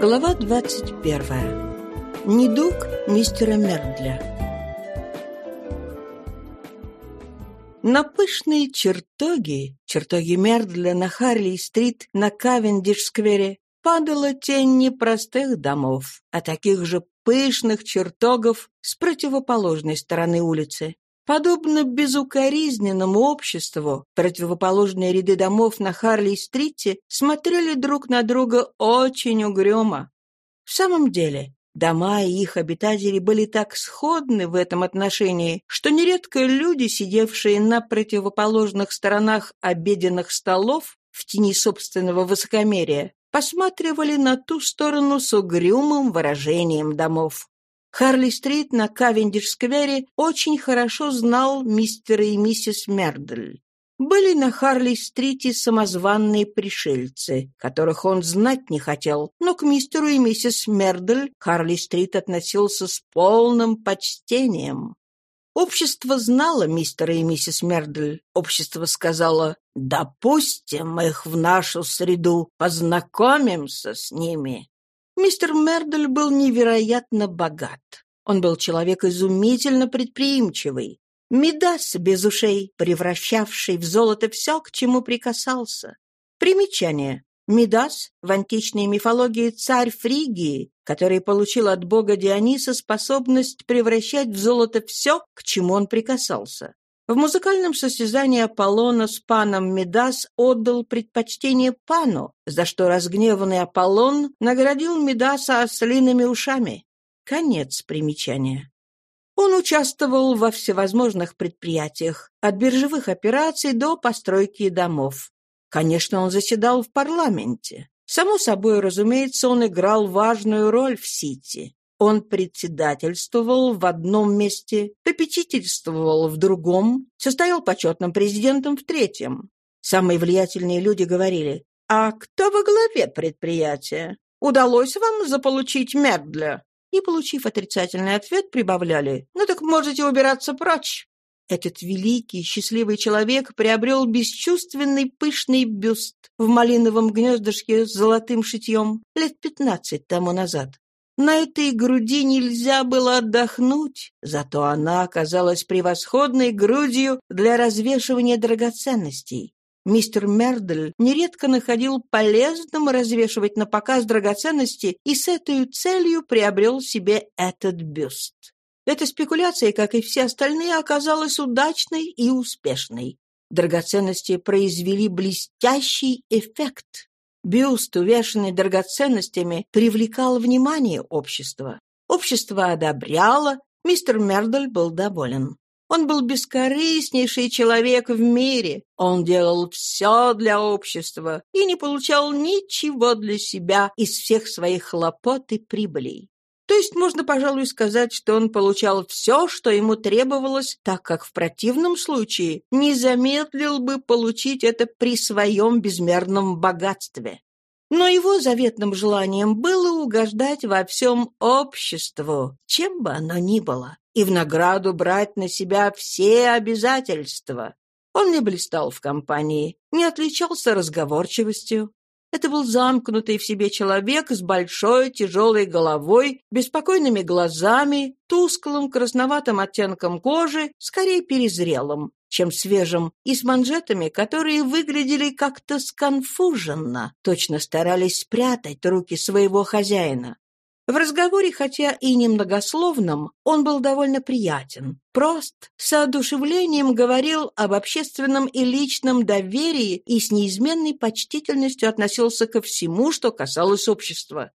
Глава 21. Недуг мистера Мердля. На пышные чертоги, чертоги Мердля на Харли-стрит на Кавендиш-сквере, падала тень не простых домов, а таких же пышных чертогов с противоположной стороны улицы. Подобно безукоризненному обществу, противоположные ряды домов на Харли-стрите смотрели друг на друга очень угрюмо. В самом деле, дома и их обитатели были так сходны в этом отношении, что нередко люди, сидевшие на противоположных сторонах обеденных столов в тени собственного высокомерия, посматривали на ту сторону с угрюмым выражением домов. Харли-стрит на Кавендиш-сквере очень хорошо знал мистера и миссис Мердль. Были на Харли-стрите самозванные пришельцы, которых он знать не хотел, но к мистеру и миссис Мердль Харли-стрит относился с полным почтением. Общество знало мистера и миссис Мердль. Общество сказало «Допустим их в нашу среду, познакомимся с ними». Мистер Мердель был невероятно богат. Он был человек изумительно предприимчивый. Медас без ушей, превращавший в золото все, к чему прикасался. Примечание. Медас в античной мифологии царь Фригии, который получил от бога Диониса способность превращать в золото все, к чему он прикасался. В музыкальном состязании Аполлона с паном Медас отдал предпочтение пану, за что разгневанный Аполлон наградил Медаса ослиными ушами. Конец примечания. Он участвовал во всевозможных предприятиях, от биржевых операций до постройки домов. Конечно, он заседал в парламенте. Само собой, разумеется, он играл важную роль в Сити. Он председательствовал в одном месте, попечительствовал в другом, состоял почетным президентом в третьем. Самые влиятельные люди говорили, «А кто во главе предприятия? Удалось вам заполучить Мердля?» И, получив отрицательный ответ, прибавляли, «Ну так можете убираться прочь». Этот великий, счастливый человек приобрел бесчувственный пышный бюст в малиновом гнездышке с золотым шитьем лет пятнадцать тому назад. На этой груди нельзя было отдохнуть, зато она оказалась превосходной грудью для развешивания драгоценностей. Мистер Мердель нередко находил полезным развешивать на показ драгоценности и с этой целью приобрел себе этот бюст. Эта спекуляция, как и все остальные, оказалась удачной и успешной. Драгоценности произвели блестящий эффект. Бюст, увешанный драгоценностями, привлекал внимание общества. Общество одобряло, мистер Мердель был доволен. Он был бескорыстнейший человек в мире. Он делал все для общества и не получал ничего для себя из всех своих хлопот и прибылей. То есть можно, пожалуй, сказать, что он получал все, что ему требовалось, так как в противном случае не замедлил бы получить это при своем безмерном богатстве. Но его заветным желанием было угождать во всем обществу, чем бы оно ни было, и в награду брать на себя все обязательства. Он не блистал в компании, не отличался разговорчивостью, это был замкнутый в себе человек с большой тяжелой головой, беспокойными глазами, тусклым красноватым оттенком кожи, скорее перезрелым, чем свежим, и с манжетами, которые выглядели как-то сконфуженно, точно старались спрятать руки своего хозяина. В разговоре, хотя и немногословном, он был довольно приятен, прост, с одушевлением говорил об общественном и личном доверии и с неизменной почтительностью относился ко всему, что касалось общества.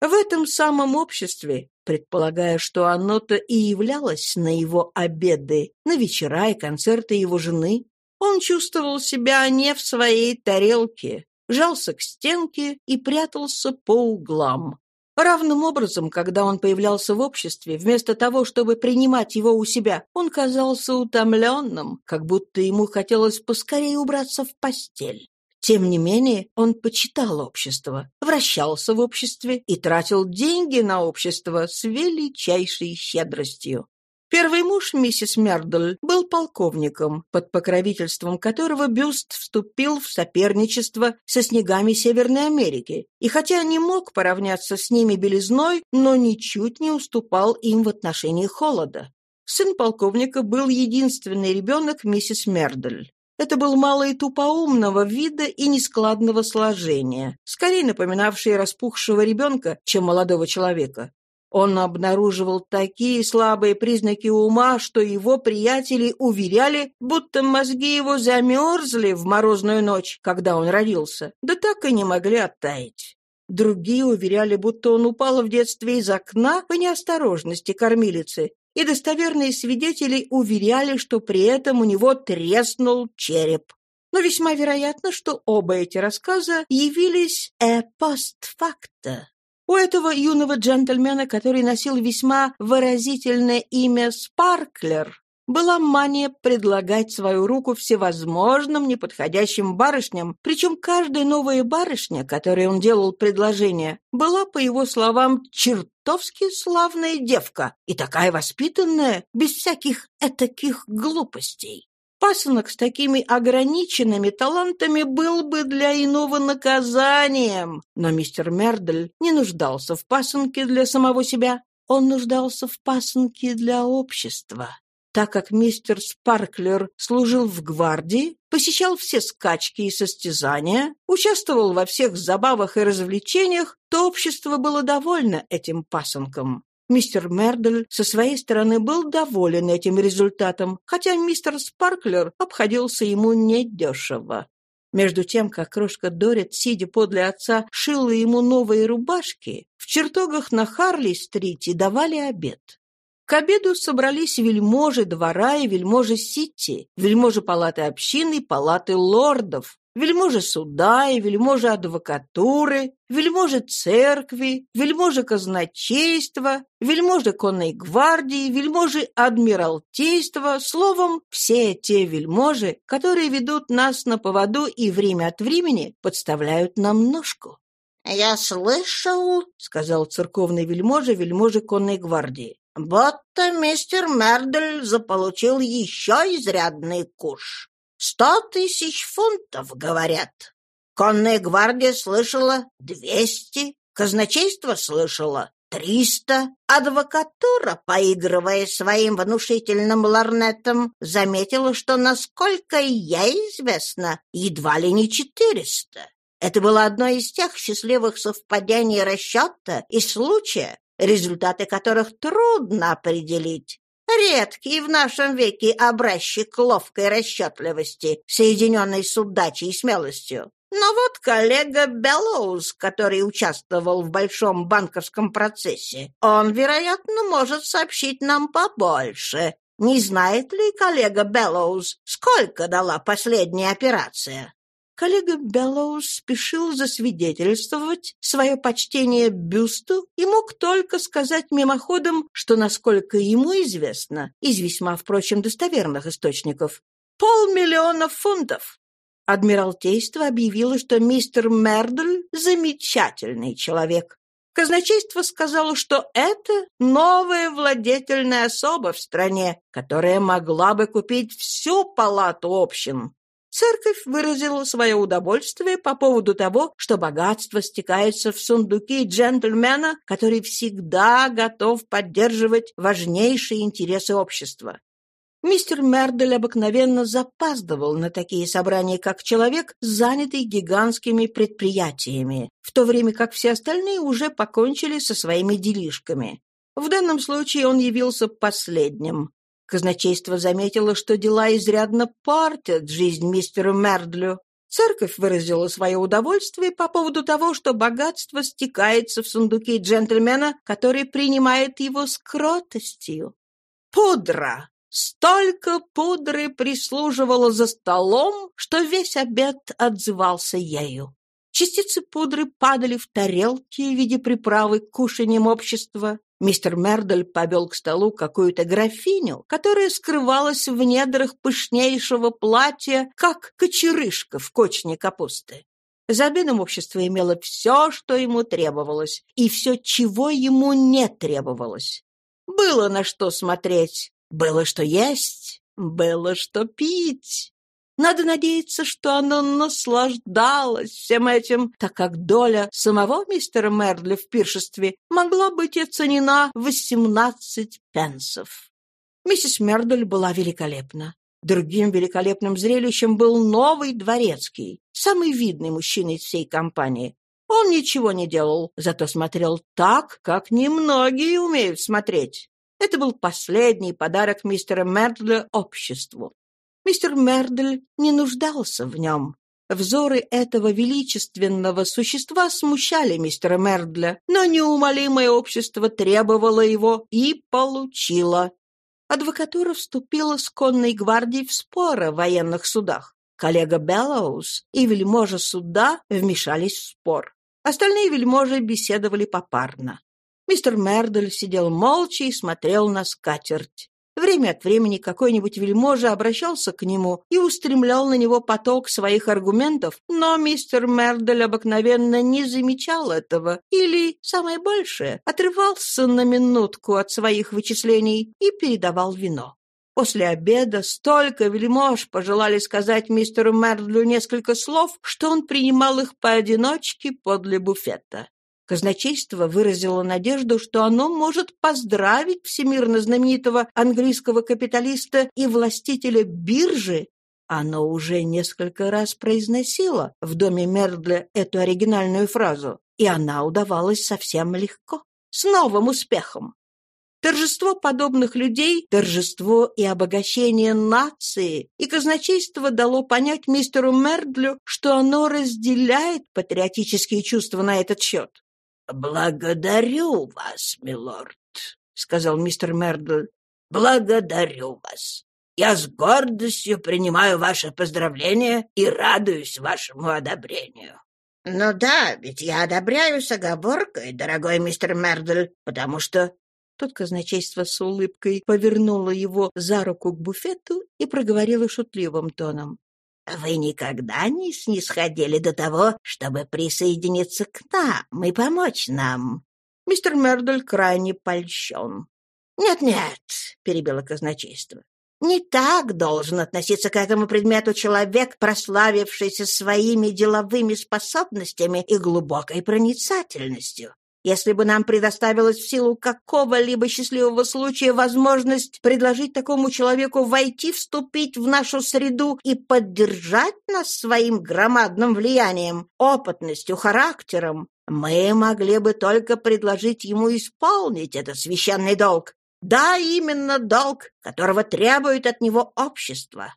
В этом самом обществе, предполагая, что оно-то и являлось на его обеды, на вечера и концерты его жены, он чувствовал себя не в своей тарелке, жался к стенке и прятался по углам. Равным образом, когда он появлялся в обществе, вместо того, чтобы принимать его у себя, он казался утомленным, как будто ему хотелось поскорее убраться в постель. Тем не менее, он почитал общество, вращался в обществе и тратил деньги на общество с величайшей щедростью. Первый муж миссис Мердль был полковником, под покровительством которого Бюст вступил в соперничество со снегами Северной Америки, и хотя не мог поравняться с ними белизной, но ничуть не уступал им в отношении холода. Сын полковника был единственный ребенок миссис Мердль. Это был малый тупоумного вида и нескладного сложения, скорее напоминавший распухшего ребенка, чем молодого человека. Он обнаруживал такие слабые признаки ума, что его приятели уверяли, будто мозги его замерзли в морозную ночь, когда он родился, да так и не могли оттаять. Другие уверяли, будто он упал в детстве из окна по неосторожности кормилицы, и достоверные свидетели уверяли, что при этом у него треснул череп. Но весьма вероятно, что оба эти рассказа явились «э постфакта», у этого юного джентльмена, который носил весьма выразительное имя Спарклер, была мания предлагать свою руку всевозможным неподходящим барышням, причем каждая новая барышня, которой он делал предложение, была, по его словам, чертовски славная девка и такая воспитанная, без всяких этаких глупостей. Пасынок с такими ограниченными талантами был бы для иного наказанием, но мистер Мердель не нуждался в пасынке для самого себя, он нуждался в пасынке для общества. Так как мистер Спарклер служил в гвардии, посещал все скачки и состязания, участвовал во всех забавах и развлечениях, то общество было довольно этим пасынком. Мистер Мердель со своей стороны был доволен этим результатом, хотя мистер Спарклер обходился ему недешево. Между тем, как крошка Дорит, сидя подле отца, шила ему новые рубашки, в чертогах на Харли-стрите давали обед. К обеду собрались вельможи двора и вельможи Сити, вельможи палаты общины и палаты лордов, вельможи суда и вельможи адвокатуры, вельможи церкви, вельможи казначейства, вельможи конной гвардии, вельможи адмиралтейства, словом, все те вельможи, которые ведут нас на поводу и время от времени подставляют нам ножку. «Я слышал, — сказал церковный вельможа вельможи конной гвардии, — будто мистер Мердель заполучил еще изрядный куш. Сто тысяч фунтов, говорят. Конная гвардия слышала двести, казначейство слышало триста. Адвокатура, поигрывая своим внушительным ларнетом, заметила, что, насколько ей известно, едва ли не четыреста. Это было одно из тех счастливых совпадений расчета и случая, результаты которых трудно определить. Редкий в нашем веке образчик ловкой расчетливости, соединенной с удачей и смелостью. Но вот коллега Беллоуз, который участвовал в большом банковском процессе, он, вероятно, может сообщить нам побольше. Не знает ли коллега Беллоуз, сколько дала последняя операция? Коллега Беллоус спешил засвидетельствовать свое почтение бюсту и мог только сказать мимоходом, что, насколько ему известно, из весьма, впрочем, достоверных источников, полмиллиона фунтов. Адмиралтейство объявило, что мистер Мердль — замечательный человек. Казначейство сказало, что это новая владетельная особа в стране, которая могла бы купить всю палату общин. Церковь выразила свое удовольствие по поводу того, что богатство стекается в сундуки джентльмена, который всегда готов поддерживать важнейшие интересы общества. Мистер Мердель обыкновенно запаздывал на такие собрания, как человек, занятый гигантскими предприятиями, в то время как все остальные уже покончили со своими делишками. В данном случае он явился последним. Казначейство заметило, что дела изрядно портят жизнь мистеру Мердлю. Церковь выразила свое удовольствие по поводу того, что богатство стекается в сундуки джентльмена, который принимает его с кротостью. Пудра! Столько пудры прислуживало за столом, что весь обед отзывался ею. Частицы пудры падали в тарелки в виде приправы к кушаниям общества. Мистер Мердель повел к столу какую-то графиню, которая скрывалась в недрах пышнейшего платья, как кочерышка в кочне капусты. За обедом общество имело все, что ему требовалось, и все, чего ему не требовалось. Было на что смотреть. Было что есть, было что пить. Надо надеяться, что оно наслаждалось всем этим, так как доля самого мистера Мерли в пиршестве могла быть оценена в 18 пенсов. Миссис Мердоль была великолепна. Другим великолепным зрелищем был новый дворецкий, самый видный мужчина из всей компании. Он ничего не делал, зато смотрел так, как немногие умеют смотреть. Это был последний подарок мистера Мердля обществу. Мистер Мердль не нуждался в нем. Взоры этого величественного существа смущали мистера Мердля, но неумолимое общество требовало его и получило. Адвокатура вступила с конной гвардией в споры в военных судах. Коллега Беллоус и вельможа суда вмешались в спор. Остальные вельможи беседовали попарно. Мистер Мердель сидел молча и смотрел на скатерть. Время от времени какой-нибудь вельможа обращался к нему и устремлял на него поток своих аргументов, но мистер Мердель обыкновенно не замечал этого или, самое большее, отрывался на минутку от своих вычислений и передавал вино. После обеда столько вельмож пожелали сказать мистеру Мердлю несколько слов, что он принимал их поодиночке подле буфета. Казначейство выразило надежду, что оно может поздравить всемирно знаменитого английского капиталиста и властителя биржи. Оно уже несколько раз произносило в доме Мердля эту оригинальную фразу, и она удавалась совсем легко, с новым успехом. Торжество подобных людей — торжество и обогащение нации, и казначейство дало понять мистеру Мердлю, что оно разделяет патриотические чувства на этот счет. «Благодарю вас, милорд», — сказал мистер Мердл. «Благодарю вас. Я с гордостью принимаю ваше поздравление и радуюсь вашему одобрению». «Ну да, ведь я одобряю с оговоркой, дорогой мистер Мердл, потому что Тут казначейство с улыбкой повернуло его за руку к буфету и проговорило шутливым тоном. «Вы никогда не снисходили до того, чтобы присоединиться к нам и помочь нам?» Мистер Мердоль крайне польщен. «Нет-нет», — перебило казначейство, не так должен относиться к этому предмету человек, прославившийся своими деловыми способностями и глубокой проницательностью. Если бы нам предоставилась в силу какого-либо счастливого случая возможность предложить такому человеку войти, вступить в нашу среду и поддержать нас своим громадным влиянием, опытностью, характером, мы могли бы только предложить ему исполнить этот священный долг. Да, именно долг, которого требует от него общество.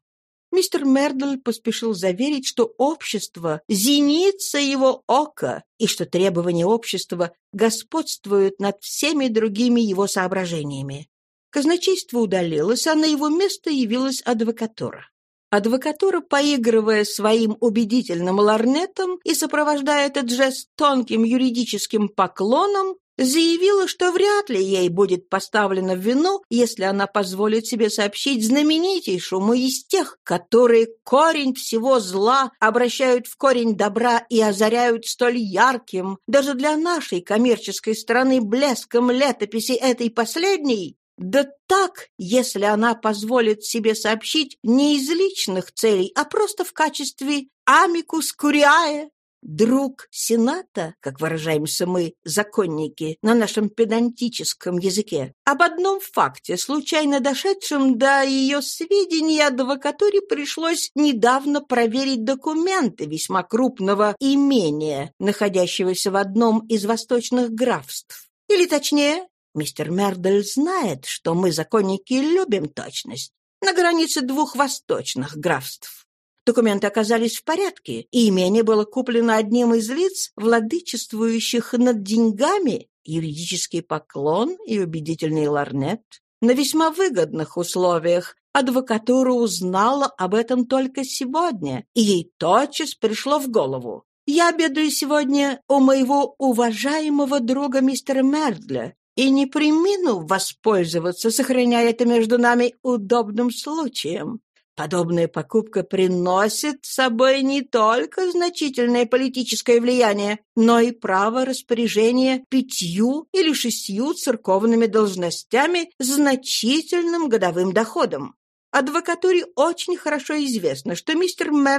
Мистер Мердль поспешил заверить, что общество — зеница его ока, и что требования общества господствуют над всеми другими его соображениями. Казначейство удалилось, а на его место явилась адвокатура. Адвокатура, поигрывая своим убедительным ларнетом и сопровождая этот жест тонким юридическим поклоном, заявила, что вряд ли ей будет поставлено в вину, если она позволит себе сообщить знаменитейшему из тех, которые корень всего зла обращают в корень добра и озаряют столь ярким, даже для нашей коммерческой страны, блеском летописи этой последней, да так, если она позволит себе сообщить не из личных целей, а просто в качестве амикус куриае, Друг Сената, как выражаемся мы, законники, на нашем педантическом языке, об одном факте, случайно дошедшем до ее сведений адвокатуре пришлось недавно проверить документы весьма крупного имения, находящегося в одном из восточных графств. Или точнее, мистер Мердель знает, что мы, законники, любим точность на границе двух восточных графств. Документы оказались в порядке, и имение было куплено одним из лиц, владычествующих над деньгами, юридический поклон и убедительный ларнет, на весьма выгодных условиях. Адвокатура узнала об этом только сегодня, и ей тотчас пришло в голову. «Я обедаю сегодня у моего уважаемого друга мистера Мердля, и не примину воспользоваться, сохраняя это между нами удобным случаем. Подобная покупка приносит с собой не только значительное политическое влияние, но и право распоряжения пятью или шестью церковными должностями с значительным годовым доходом. Адвокатуре очень хорошо известно, что мистер Мэр